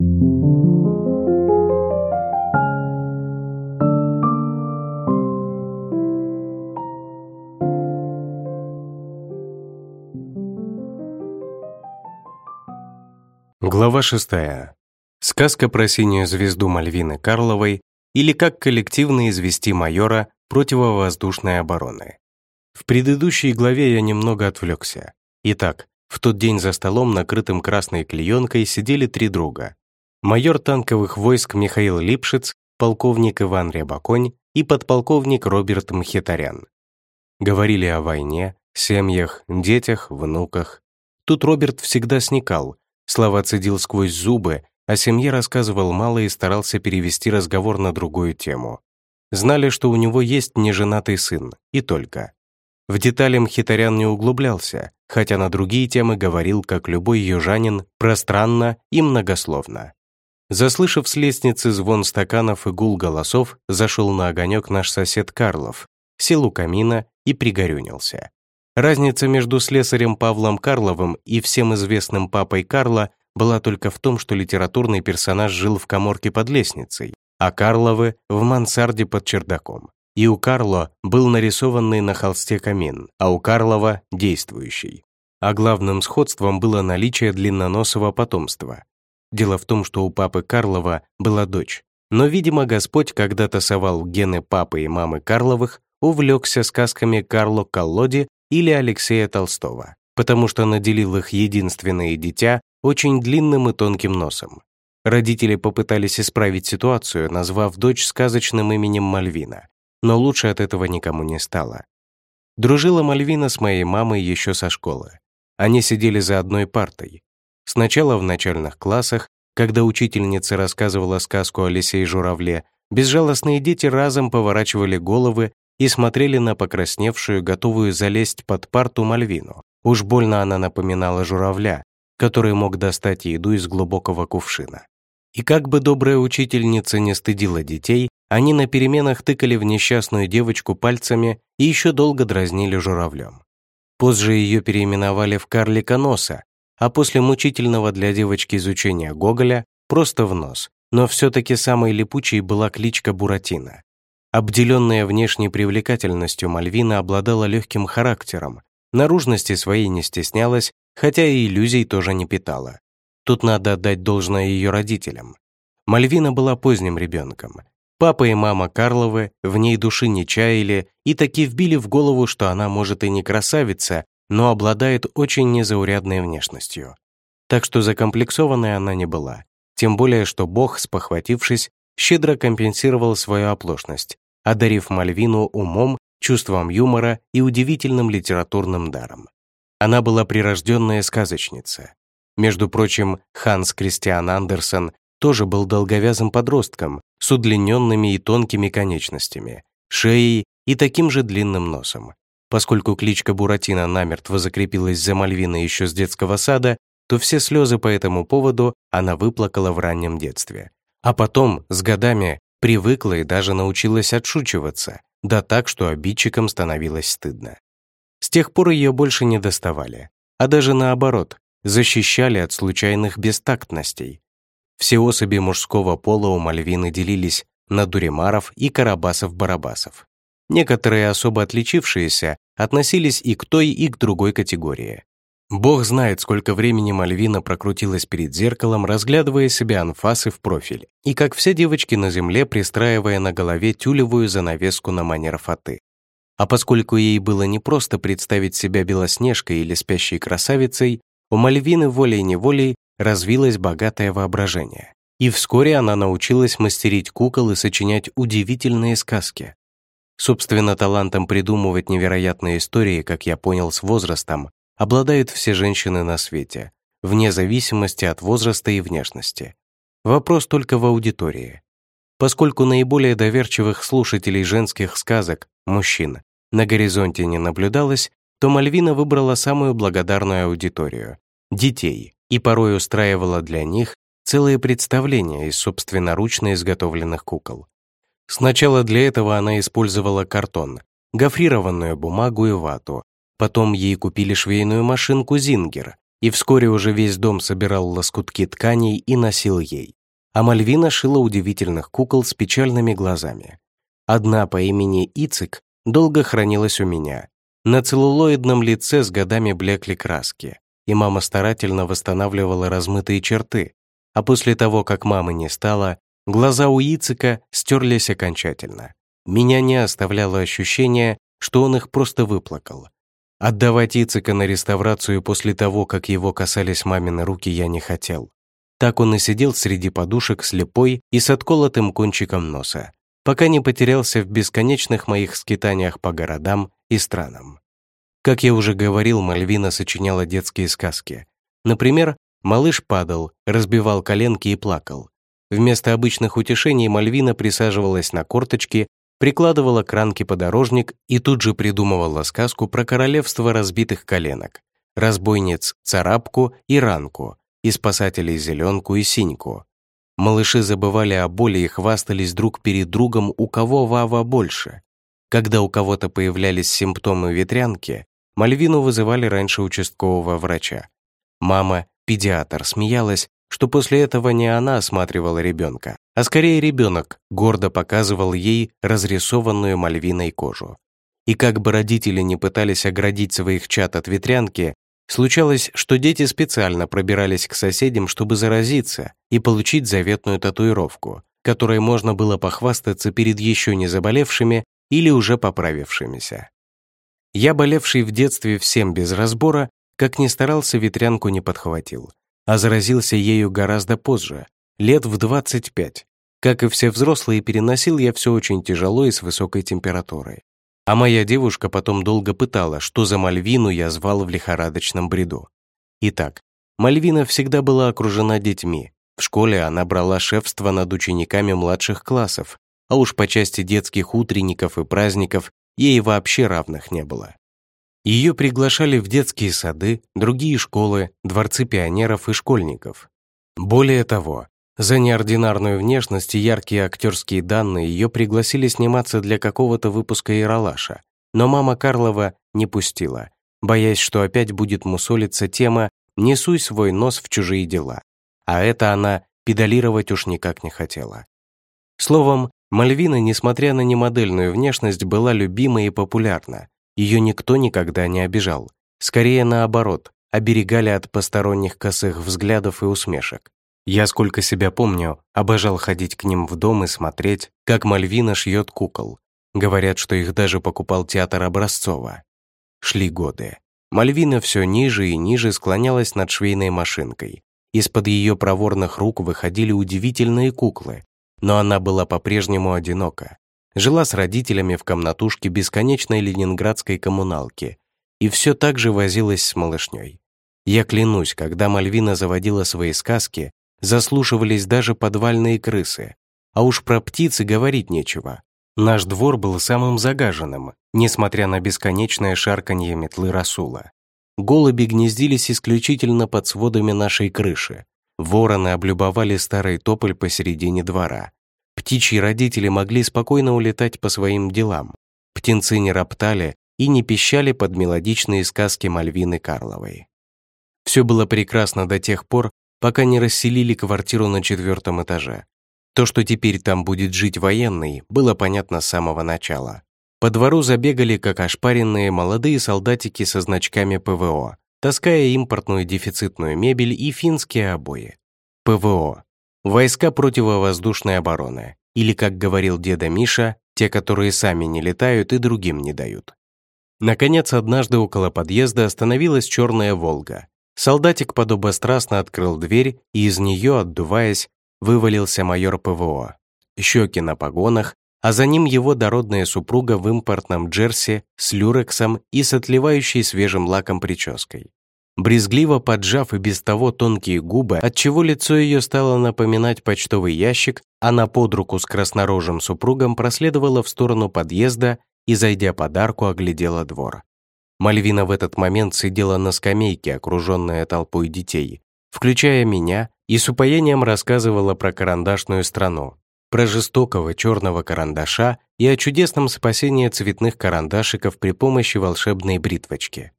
Глава 6. Сказка про синюю звезду Мальвины Карловой или как коллективно извести майора противовоздушной обороны. В предыдущей главе я немного отвлекся. Итак, в тот день за столом, накрытым красной клеенкой, сидели три друга. Майор танковых войск Михаил Липшиц, полковник Иван Рябаконь и подполковник Роберт Мхитарян. Говорили о войне, семьях, детях, внуках. Тут Роберт всегда сникал, слова цедил сквозь зубы, о семье рассказывал мало и старался перевести разговор на другую тему. Знали, что у него есть неженатый сын, и только. В детали Мхитарян не углублялся, хотя на другие темы говорил, как любой южанин, пространно и многословно. Заслышав с лестницы звон стаканов и гул голосов, зашел на огонек наш сосед Карлов, сел у камина и пригорюнился. Разница между слесарем Павлом Карловым и всем известным папой Карла была только в том, что литературный персонаж жил в коморке под лестницей, а Карловы — в мансарде под чердаком. И у Карло был нарисованный на холсте камин, а у Карлова — действующий. А главным сходством было наличие длинноносого потомства. Дело в том, что у папы Карлова была дочь. Но, видимо, Господь когда-то совал гены папы и мамы Карловых, увлекся сказками Карло Коллоди или Алексея Толстого, потому что наделил их единственное дитя очень длинным и тонким носом. Родители попытались исправить ситуацию, назвав дочь сказочным именем Мальвина, но лучше от этого никому не стало. Дружила Мальвина с моей мамой еще со школы. Они сидели за одной партой. Сначала в начальных классах, когда учительница рассказывала сказку о лисе и журавле, безжалостные дети разом поворачивали головы и смотрели на покрасневшую, готовую залезть под парту Мальвину. Уж больно она напоминала журавля, который мог достать еду из глубокого кувшина. И как бы добрая учительница не стыдила детей, они на переменах тыкали в несчастную девочку пальцами и еще долго дразнили журавлем. Позже ее переименовали в карлика носа, а после мучительного для девочки изучения Гоголя просто в нос, но все-таки самой липучей была кличка Буратино. Обделенная внешней привлекательностью Мальвина обладала легким характером, наружности своей не стеснялась хотя и иллюзий тоже не питала. Тут надо отдать должное ее родителям. Мальвина была поздним ребенком. Папа и мама Карловы в ней души не чаяли и таки вбили в голову, что она может и не красавица, но обладает очень незаурядной внешностью. Так что закомплексованной она не была. Тем более, что Бог, спохватившись, щедро компенсировал свою оплошность, одарив Мальвину умом, чувством юмора и удивительным литературным даром. Она была прирожденная сказочница. Между прочим, Ханс Кристиан Андерсон тоже был долговязым подростком с удлиненными и тонкими конечностями, шеей и таким же длинным носом. Поскольку кличка Буратино намертво закрепилась за Мальвиной еще с детского сада, то все слезы по этому поводу она выплакала в раннем детстве. А потом, с годами, привыкла и даже научилась отшучиваться, да так, что обидчикам становилось стыдно. С тех пор ее больше не доставали, а даже наоборот, защищали от случайных бестактностей. Все особи мужского пола у Мальвины делились на дуримаров и карабасов-барабасов. Некоторые особо отличившиеся относились и к той, и к другой категории. Бог знает, сколько времени Мальвина прокрутилась перед зеркалом, разглядывая себе анфасы в профиль, и как все девочки на земле, пристраивая на голове тюлевую занавеску на манер фаты. А поскольку ей было непросто представить себя белоснежкой или спящей красавицей, у Мальвины волей-неволей развилось богатое воображение. И вскоре она научилась мастерить кукол и сочинять удивительные сказки. Собственно, талантом придумывать невероятные истории, как я понял с возрастом, обладают все женщины на свете, вне зависимости от возраста и внешности. Вопрос только в аудитории. Поскольку наиболее доверчивых слушателей женских сказок – мужчин, на горизонте не наблюдалось, то Мальвина выбрала самую благодарную аудиторию — детей, и порой устраивала для них целые представления из собственноручно изготовленных кукол. Сначала для этого она использовала картон, гофрированную бумагу и вату. Потом ей купили швейную машинку «Зингер», и вскоре уже весь дом собирал лоскутки тканей и носил ей. А Мальвина шила удивительных кукол с печальными глазами. Одна по имени Ицик долго хранилась у меня. На целлулоидном лице с годами блекли краски, и мама старательно восстанавливала размытые черты, а после того, как мамы не стало, глаза у Ицика стерлись окончательно. Меня не оставляло ощущение, что он их просто выплакал. Отдавать Ицика на реставрацию после того, как его касались мамины руки, я не хотел. Так он и сидел среди подушек слепой и с отколотым кончиком носа, пока не потерялся в бесконечных моих скитаниях по городам и странам. Как я уже говорил, Мальвина сочиняла детские сказки. Например, малыш падал, разбивал коленки и плакал. Вместо обычных утешений Мальвина присаживалась на корточки прикладывала к ранке подорожник и тут же придумывала сказку про королевство разбитых коленок, разбойниц Царапку и Ранку, и спасателей Зеленку и Синьку. Малыши забывали о боли и хвастались друг перед другом, у кого вава больше. Когда у кого-то появлялись симптомы ветрянки, Мальвину вызывали раньше участкового врача. Мама, педиатр, смеялась, что после этого не она осматривала ребенка, а скорее ребенок гордо показывал ей разрисованную мальвиной кожу. И как бы родители не пытались оградить своих чад от ветрянки, случалось, что дети специально пробирались к соседям, чтобы заразиться и получить заветную татуировку, которой можно было похвастаться перед еще не заболевшими или уже поправившимися. Я, болевший в детстве всем без разбора, как ни старался, ветрянку не подхватил, а заразился ею гораздо позже, лет в 25, как и все взрослые, переносил я все очень тяжело и с высокой температурой. А моя девушка потом долго пытала, что за Мальвину я звал в лихорадочном бреду. Итак, Мальвина всегда была окружена детьми. В школе она брала шефство над учениками младших классов, а уж по части детских утренников и праздников ей вообще равных не было. Ее приглашали в детские сады, другие школы, дворцы пионеров и школьников. Более того, за неординарную внешность и яркие актерские данные ее пригласили сниматься для какого-то выпуска Яралаша, но мама Карлова не пустила, боясь, что опять будет мусолиться тема «Не суй свой нос в чужие дела», а это она педалировать уж никак не хотела. Словом, Мальвина, несмотря на немодельную внешность, была любима и популярна. Ее никто никогда не обижал. Скорее наоборот, оберегали от посторонних косых взглядов и усмешек. Я, сколько себя помню, обожал ходить к ним в дом и смотреть, как Мальвина шьет кукол. Говорят, что их даже покупал театр Образцова. Шли годы. Мальвина все ниже и ниже склонялась над швейной машинкой. Из-под ее проворных рук выходили удивительные куклы, но она была по-прежнему одинока. Жила с родителями в комнатушке бесконечной ленинградской коммуналки и все так же возилась с малышней. Я клянусь, когда Мальвина заводила свои сказки, заслушивались даже подвальные крысы. А уж про птицы говорить нечего. Наш двор был самым загаженным, несмотря на бесконечное шарканье метлы Расула. Голуби гнездились исключительно под сводами нашей крыши. Вороны облюбовали старый тополь посередине двора. Птичьи родители могли спокойно улетать по своим делам. Птенцы не роптали и не пищали под мелодичные сказки Мальвины Карловой. Все было прекрасно до тех пор, пока не расселили квартиру на четвертом этаже. То, что теперь там будет жить военный, было понятно с самого начала. По двору забегали, как ошпаренные, молодые солдатики со значками ПВО, таская импортную дефицитную мебель и финские обои. ПВО – войска противовоздушной обороны, или, как говорил деда Миша, те, которые сами не летают и другим не дают. Наконец, однажды около подъезда остановилась черная «Волга», Солдатик подобострастно открыл дверь, и из нее, отдуваясь, вывалился майор ПВО. Щеки на погонах, а за ним его дородная супруга в импортном джерси с люрексом и с отливающей свежим лаком прической. Брезгливо поджав и без того тонкие губы, отчего лицо ее стало напоминать почтовый ящик, она под руку с краснорожим супругом проследовала в сторону подъезда и, зайдя под арку, оглядела двор. Мальвина в этот момент сидела на скамейке, окруженная толпой детей, включая меня, и с упоением рассказывала про карандашную страну, про жестокого черного карандаша и о чудесном спасении цветных карандашиков при помощи волшебной бритвочки.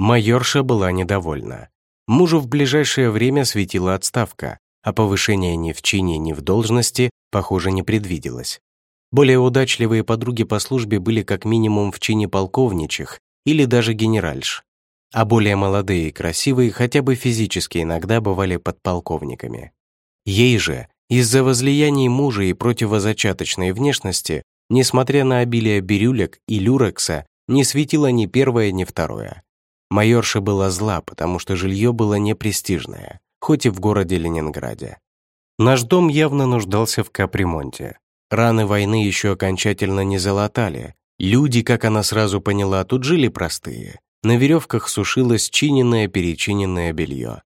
Майорша была недовольна. Мужу в ближайшее время светила отставка, а повышения ни в чине, ни в должности, похоже, не предвиделось. Более удачливые подруги по службе были как минимум в чине полковничих или даже генеральш, а более молодые и красивые хотя бы физически иногда бывали подполковниками. Ей же, из-за возлияний мужа и противозачаточной внешности, несмотря на обилие бирюлек и люрекса, не светило ни первое, ни второе. Майорша была зла, потому что жилье было непрестижное, хоть и в городе Ленинграде. Наш дом явно нуждался в капремонте. Раны войны еще окончательно не залатали. Люди, как она сразу поняла, тут жили простые. На веревках сушилось чиненное-перечиненное белье.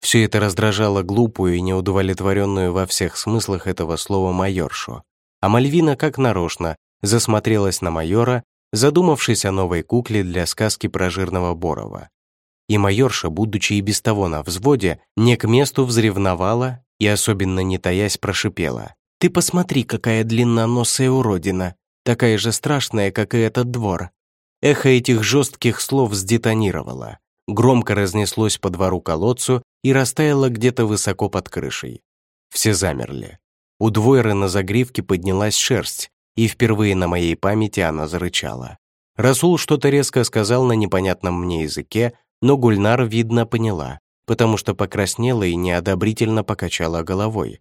Все это раздражало глупую и неудовлетворенную во всех смыслах этого слова майоршу. А Мальвина, как нарочно, засмотрелась на майора задумавшись о новой кукле для сказки про жирного Борова. И майорша, будучи и без того на взводе, не к месту взревновала и, особенно не таясь, прошипела. «Ты посмотри, какая длинноносая уродина, такая же страшная, как и этот двор». Эхо этих жестких слов сдетонировало, громко разнеслось по двору колодцу и растаяло где-то высоко под крышей. Все замерли. У двойры на загривке поднялась шерсть, и впервые на моей памяти она зарычала. Расул что-то резко сказал на непонятном мне языке, но Гульнар, видно, поняла, потому что покраснела и неодобрительно покачала головой.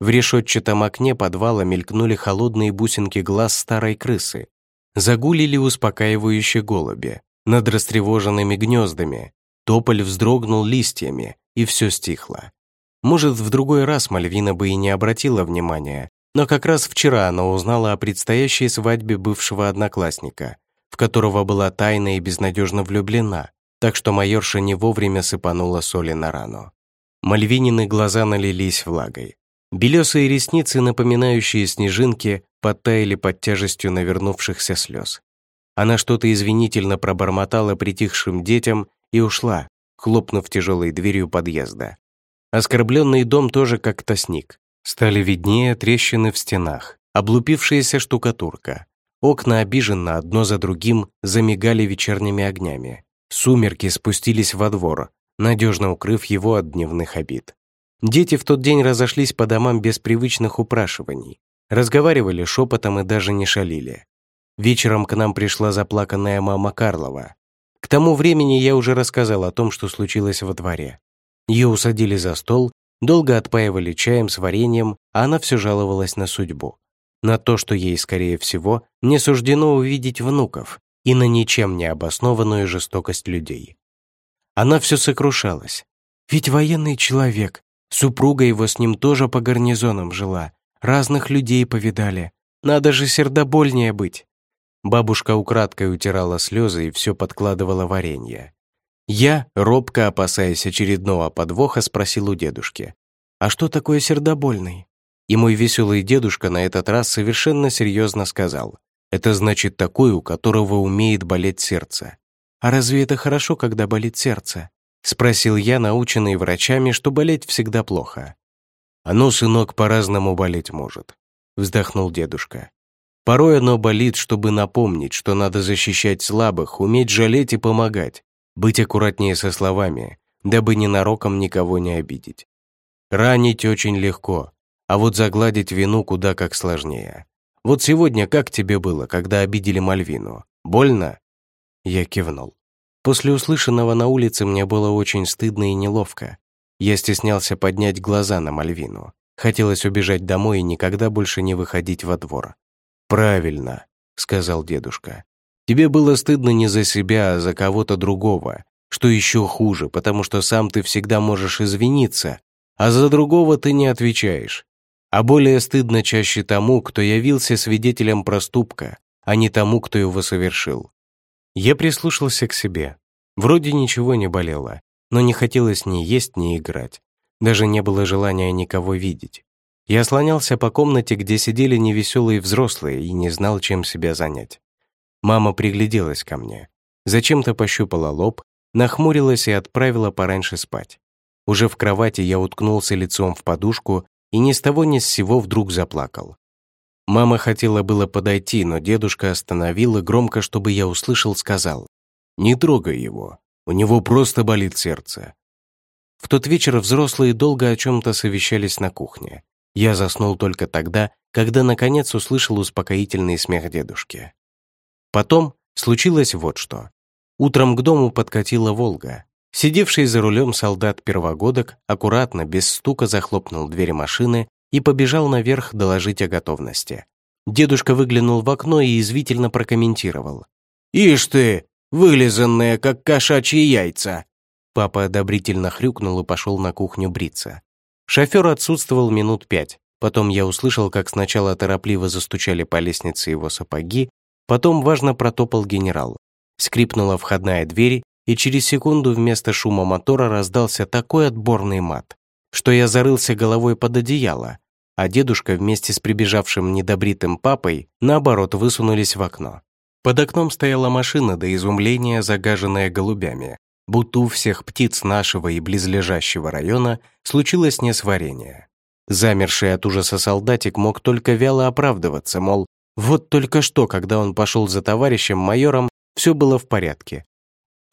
В решетчатом окне подвала мелькнули холодные бусинки глаз старой крысы. Загулили успокаивающие голуби над растревоженными гнездами. Тополь вздрогнул листьями, и все стихло. Может, в другой раз Мальвина бы и не обратила внимания, но как раз вчера она узнала о предстоящей свадьбе бывшего одноклассника, в которого была тайно и безнадежно влюблена, так что майорша не вовремя сыпанула соли на рану. Мальвинины глаза налились влагой. Белесые ресницы, напоминающие снежинки, подтаяли под тяжестью навернувшихся слез. Она что-то извинительно пробормотала притихшим детям и ушла, хлопнув тяжелой дверью подъезда. Оскорбленный дом тоже как-то сник. Стали виднее трещины в стенах, облупившаяся штукатурка. Окна обиженно одно за другим замигали вечерними огнями. Сумерки спустились во двор, надежно укрыв его от дневных обид. Дети в тот день разошлись по домам без привычных упрашиваний, разговаривали шепотом и даже не шалили. Вечером к нам пришла заплаканная мама Карлова. К тому времени я уже рассказал о том, что случилось во дворе. Ее усадили за стол Долго отпаивали чаем с вареньем, а она все жаловалась на судьбу. На то, что ей, скорее всего, не суждено увидеть внуков, и на ничем не обоснованную жестокость людей. Она все сокрушалась. Ведь военный человек, супруга его с ним тоже по гарнизонам жила, разных людей повидали. Надо же сердобольнее быть. Бабушка украдкой утирала слезы и все подкладывала варенье. Я, робко опасаясь очередного подвоха, спросил у дедушки, «А что такое сердобольный?» И мой веселый дедушка на этот раз совершенно серьезно сказал, «Это значит такой, у которого умеет болеть сердце». «А разве это хорошо, когда болит сердце?» Спросил я, наученный врачами, что болеть всегда плохо. «Оно, сынок, по-разному болеть может», вздохнул дедушка. «Порой оно болит, чтобы напомнить, что надо защищать слабых, уметь жалеть и помогать, быть аккуратнее со словами, дабы ненароком никого не обидеть. Ранить очень легко, а вот загладить вину куда как сложнее. Вот сегодня как тебе было, когда обидели Мальвину? Больно?» Я кивнул. После услышанного на улице мне было очень стыдно и неловко. Я стеснялся поднять глаза на Мальвину. Хотелось убежать домой и никогда больше не выходить во двор. «Правильно», — сказал дедушка. Тебе было стыдно не за себя, а за кого-то другого, что еще хуже, потому что сам ты всегда можешь извиниться, а за другого ты не отвечаешь. А более стыдно чаще тому, кто явился свидетелем проступка, а не тому, кто его совершил. Я прислушался к себе. Вроде ничего не болело, но не хотелось ни есть, ни играть. Даже не было желания никого видеть. Я слонялся по комнате, где сидели невеселые взрослые, и не знал, чем себя занять. Мама пригляделась ко мне. Зачем-то пощупала лоб, нахмурилась и отправила пораньше спать. Уже в кровати я уткнулся лицом в подушку и ни с того ни с сего вдруг заплакал. Мама хотела было подойти, но дедушка остановил и громко, чтобы я услышал, сказал, «Не трогай его, у него просто болит сердце». В тот вечер взрослые долго о чем-то совещались на кухне. Я заснул только тогда, когда наконец услышал успокоительный смех дедушки. Потом случилось вот что. Утром к дому подкатила «Волга». Сидевший за рулем солдат-первогодок аккуратно, без стука захлопнул двери машины и побежал наверх доложить о готовности. Дедушка выглянул в окно и извительно прокомментировал. «Ишь ты, вылизанные, как кошачьи яйца!» Папа одобрительно хрюкнул и пошел на кухню бриться. Шофер отсутствовал минут пять. Потом я услышал, как сначала торопливо застучали по лестнице его сапоги, потом важно протопал генерал. Скрипнула входная дверь, и через секунду вместо шума мотора раздался такой отборный мат, что я зарылся головой под одеяло, а дедушка вместе с прибежавшим недобритым папой наоборот высунулись в окно. Под окном стояла машина до изумления, загаженная голубями, будто у всех птиц нашего и близлежащего района случилось несварение. Замерший от ужаса солдатик мог только вяло оправдываться, мол, вот только что, когда он пошел за товарищем майором, все было в порядке.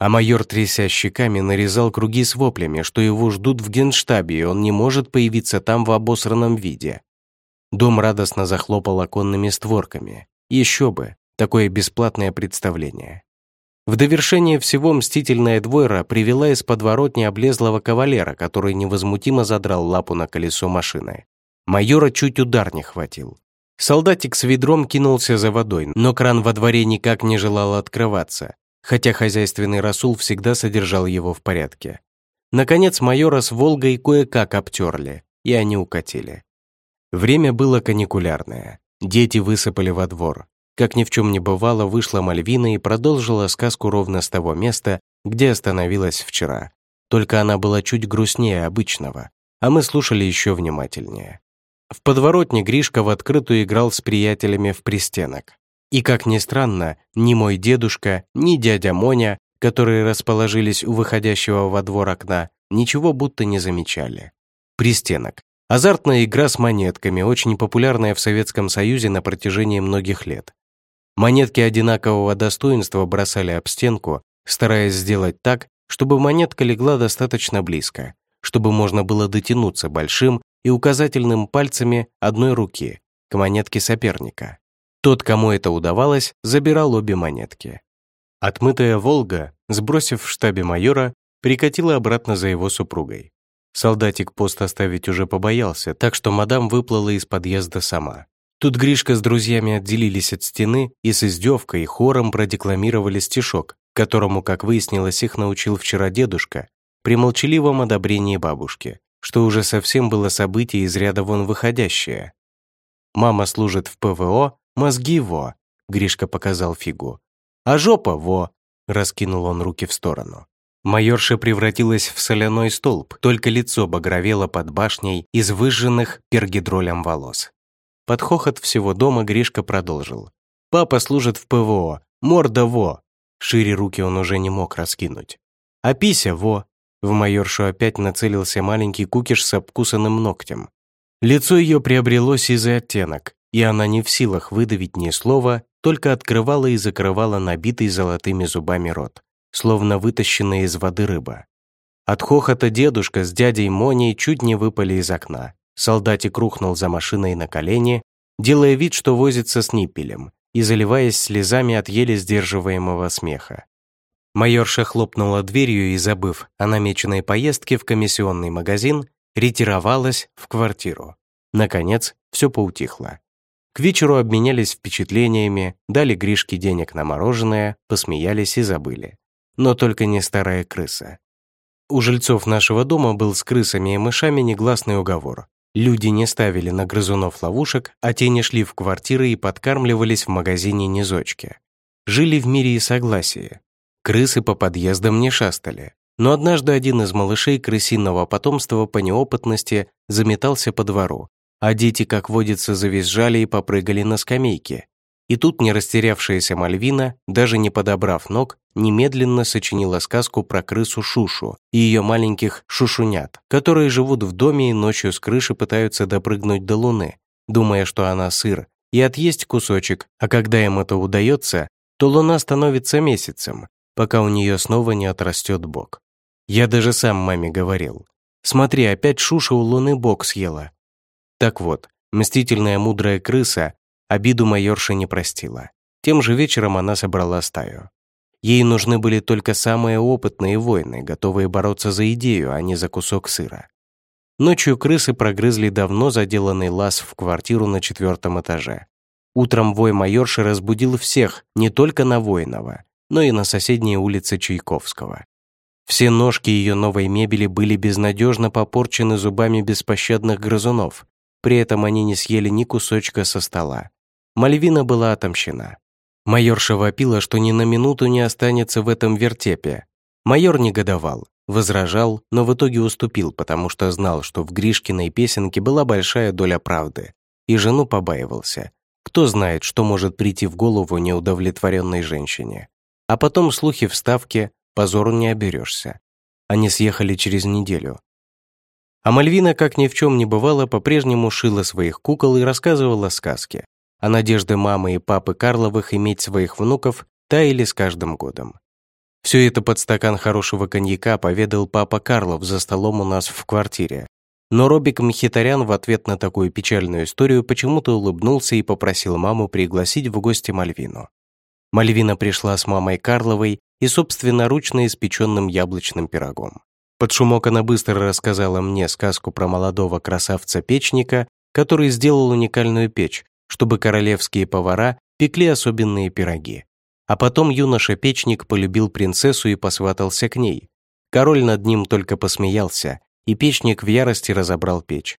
А майор, тряся щеками, нарезал круги с воплями, что его ждут в генштабе, и он не может появиться там в обосранном виде. Дом радостно захлопал оконными створками. Еще бы, такое бесплатное представление. В довершение всего мстительная двойра привела из подворотни облезлого кавалера, который невозмутимо задрал лапу на колесо машины. Майора чуть удар не хватил. Солдатик с ведром кинулся за водой, но кран во дворе никак не желал открываться, хотя хозяйственный Расул всегда содержал его в порядке. Наконец майора с Волгой кое-как обтерли, и они укатили. Время было каникулярное. Дети высыпали во двор. Как ни в чем не бывало, вышла Мальвина и продолжила сказку ровно с того места, где остановилась вчера. Только она была чуть грустнее обычного, а мы слушали еще внимательнее. В подворотне Гришка в открытую играл с приятелями в пристенок. И, как ни странно, ни мой дедушка, ни дядя Моня, которые расположились у выходящего во двор окна, ничего будто не замечали. Пристенок. Азартная игра с монетками, очень популярная в Советском Союзе на протяжении многих лет. Монетки одинакового достоинства бросали об стенку, стараясь сделать так, чтобы монетка легла достаточно близко, чтобы можно было дотянуться большим и указательным пальцами одной руки к монетке соперника. Тот, кому это удавалось, забирал обе монетки. Отмытая «Волга», сбросив в штабе майора, прикатила обратно за его супругой. Солдатик пост оставить уже побоялся, так что мадам выплыла из подъезда сама. Тут Гришка с друзьями отделились от стены и с издевкой хором продекламировали стишок, которому, как выяснилось, их научил вчера дедушка, при молчаливом одобрении бабушки, что уже совсем было событие из ряда вон выходящее. «Мама служит в ПВО, мозги во», — Гришка показал фигу. «А жопа во», — раскинул он руки в сторону. Майорша превратилась в соляной столб, только лицо багровело под башней из выжженных пергидролем волос. Под хохот всего дома Гришка продолжил. «Папа служит в ПВО, морда во!» Шире руки он уже не мог раскинуть. «А пися во!» В майоршу опять нацелился маленький кукиш с обкусанным ногтем. Лицо ее приобрело сизый оттенок, и она не в силах выдавить ни слова, только открывала и закрывала набитый золотыми зубами рот, словно вытащенная из воды рыба. От хохота дедушка с дядей Моней чуть не выпали из окна. Солдатик рухнул за машиной на колени, делая вид, что возится с ниппелем и заливаясь слезами от еле сдерживаемого смеха. Майорша хлопнула дверью и, забыв о намеченной поездке в комиссионный магазин, ретировалась в квартиру. Наконец, все поутихло. К вечеру обменялись впечатлениями, дали Гришке денег на мороженое, посмеялись и забыли. Но только не старая крыса. У жильцов нашего дома был с крысами и мышами негласный уговор. Люди не ставили на грызунов ловушек, а те не шли в квартиры и подкармливались в магазине низочки. Жили в мире и согласии. Крысы по подъездам не шастали. Но однажды один из малышей крысиного потомства по неопытности заметался по двору, а дети, как водится, завизжали и попрыгали на скамейке. И тут не растерявшаяся Мальвина, даже не подобрав ног, немедленно сочинила сказку про крысу Шушу и ее маленьких шушунят, которые живут в доме и ночью с крыши пытаются допрыгнуть до луны, думая, что она сыр, и отъесть кусочек, а когда им это удается, то луна становится месяцем, пока у нее снова не отрастет бок. Я даже сам маме говорил, Смотри, опять Шуша у луны бок съела». Так вот, мстительная мудрая крыса обиду майорши не простила. Тем же вечером она собрала стаю. Ей нужны были только самые опытные воины, готовые бороться за идею, а не за кусок сыра. Ночью крысы прогрызли давно заделанный лаз в квартиру на четвертом этаже. Утром вой майорши разбудил всех, не только на Воинова, но и на соседней улице Чайковского. Все ножки ее новой мебели были безнадежно попорчены зубами беспощадных грызунов, при этом они не съели ни кусочка со стола. Мальвина была отомщена. Майорша вопила, что ни на минуту не останется в этом вертепе. Майор негодовал, возражал, но в итоге уступил, потому что знал, что в Гришкиной песенке была большая доля правды, и жену побаивался. Кто знает, что может прийти в голову неудовлетворенной женщине. А потом слухи в Ставке, позору не оберешься. Они съехали через неделю. А Мальвина, как ни в чем не бывало, по-прежнему шила своих кукол и рассказывала сказки. А надежды мамы и папы Карловых иметь своих внуков таяли с каждым годом. Все это под стакан хорошего коньяка поведал папа Карлов за столом у нас в квартире. Но Робик Мхитарян в ответ на такую печальную историю почему-то улыбнулся и попросил маму пригласить в гости Мальвину. Мальвина пришла с мамой Карловой и собственноручно испеченным яблочным пирогом. Под шумок она быстро рассказала мне сказку про молодого красавца-печника, который сделал уникальную печь, чтобы королевские повара пекли особенные пироги. А потом юноша-печник полюбил принцессу и посватался к ней. Король над ним только посмеялся, и печник в ярости разобрал печь.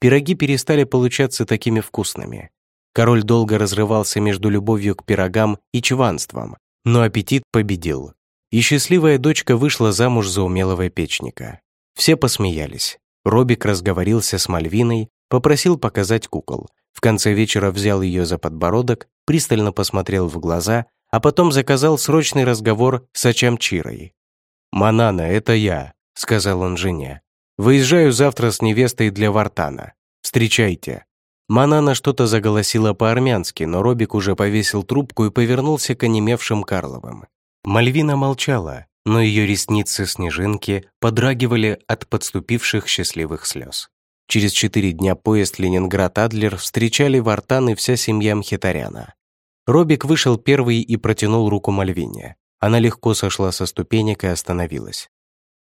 Пироги перестали получаться такими вкусными. Король долго разрывался между любовью к пирогам и чванством, но аппетит победил. И счастливая дочка вышла замуж за умелого печника. Все посмеялись. Робик разговорился с Мальвиной, попросил показать кукол. В конце вечера взял ее за подбородок, пристально посмотрел в глаза а потом заказал срочный разговор с Ачамчирой. «Манана, это я», — сказал он жене. «Выезжаю завтра с невестой для Вартана. Встречайте». Манана что-то заголосила по-армянски, но Робик уже повесил трубку и повернулся к онемевшим Карловым. Мальвина молчала, но ее ресницы-снежинки подрагивали от подступивших счастливых слез. Через четыре дня поезд Ленинград-Адлер встречали Вартан и вся семья Мхитаряна. Робик вышел первый и протянул руку Мальвине. Она легко сошла со ступенек и остановилась.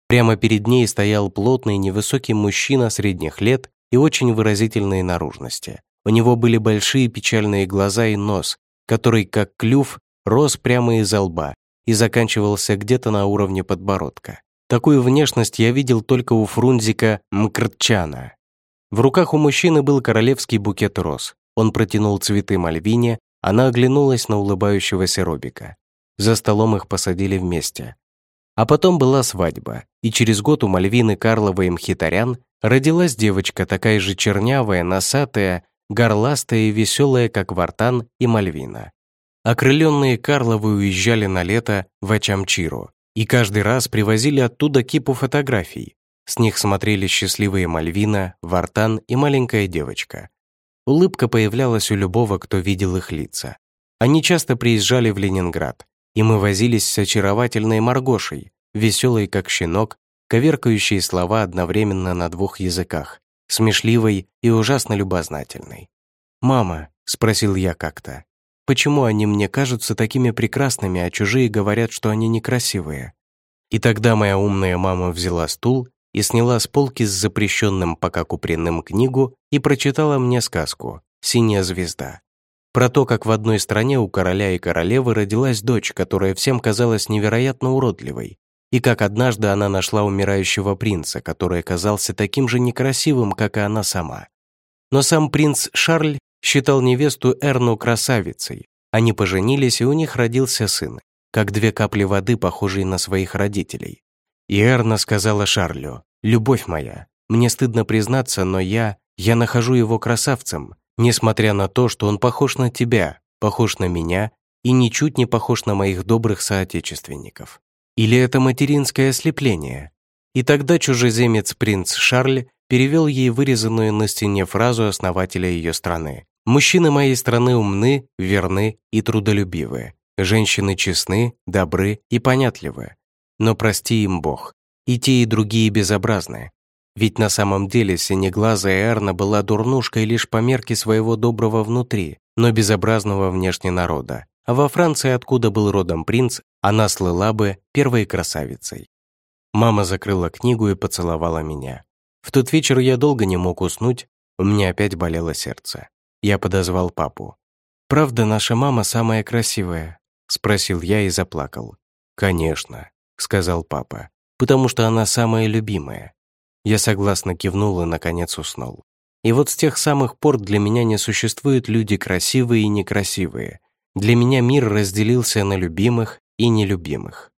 Прямо перед ней стоял плотный невысокий мужчина средних лет и очень выразительной наружности. У него были большие печальные глаза и нос, который, как клюв, рос прямо из лба и заканчивался где-то на уровне подбородка. Такую внешность я видел только у Фрунзика Мкртчана. В руках у мужчины был королевский букет роз. Он протянул цветы Мальвине, она оглянулась на улыбающегося Робика. За столом их посадили вместе. А потом была свадьба, и через год у Мальвины Карловой Мхитарян родилась девочка, такая же чернявая, носатая, горластая и веселая, как Вартан и Мальвина. Окрыленные Карловы уезжали на лето в Ачамчиру и каждый раз привозили оттуда кипу фотографий. С них смотрели счастливые Мальвина, Вартан и маленькая девочка. Улыбка появлялась у любого, кто видел их лица. Они часто приезжали в Ленинград, и мы возились с очаровательной Маргошей, веселой как щенок, коверкающей слова одновременно на двух языках, смешливой и ужасно любознательной. «Мама», — спросил я как-то, — «почему они мне кажутся такими прекрасными, а чужие говорят, что они некрасивые?» И тогда моя умная мама взяла стул и сняла с полки с запрещенным пока купренным книгу и прочитала мне сказку «Синяя звезда». Про то, как в одной стране у короля и королевы родилась дочь, которая всем казалась невероятно уродливой, и как однажды она нашла умирающего принца, который оказался таким же некрасивым, как и она сама. Но сам принц Шарль считал невесту Эрну красавицей. Они поженились, и у них родился сын, как две капли воды, похожие на своих родителей. И Эрна сказала Шарлю, «Любовь моя, мне стыдно признаться, но я, я нахожу его красавцем, несмотря на то, что он похож на тебя, похож на меня и ничуть не похож на моих добрых соотечественников. Или это материнское ослепление?» И тогда чужеземец принц Шарль перевел ей вырезанную на стене фразу основателя ее страны. «Мужчины моей страны умны, верны и трудолюбивы. Женщины честны, добры и понятливы но прости им Бог. И те, и другие безобразны. Ведь на самом деле синеглазая Эрна была дурнушкой лишь по мерке своего доброго внутри, но безобразного внешне народа. А во Франции, откуда был родом принц, она слыла бы первой красавицей. Мама закрыла книгу и поцеловала меня. В тот вечер я долго не мог уснуть, у меня опять болело сердце. Я подозвал папу. «Правда, наша мама самая красивая?» — спросил я и заплакал. «Конечно», — сказал папа, «потому что она самая любимая». Я согласно кивнул и, наконец, уснул. И вот с тех самых пор для меня не существуют люди красивые и некрасивые. Для меня мир разделился на любимых и нелюбимых.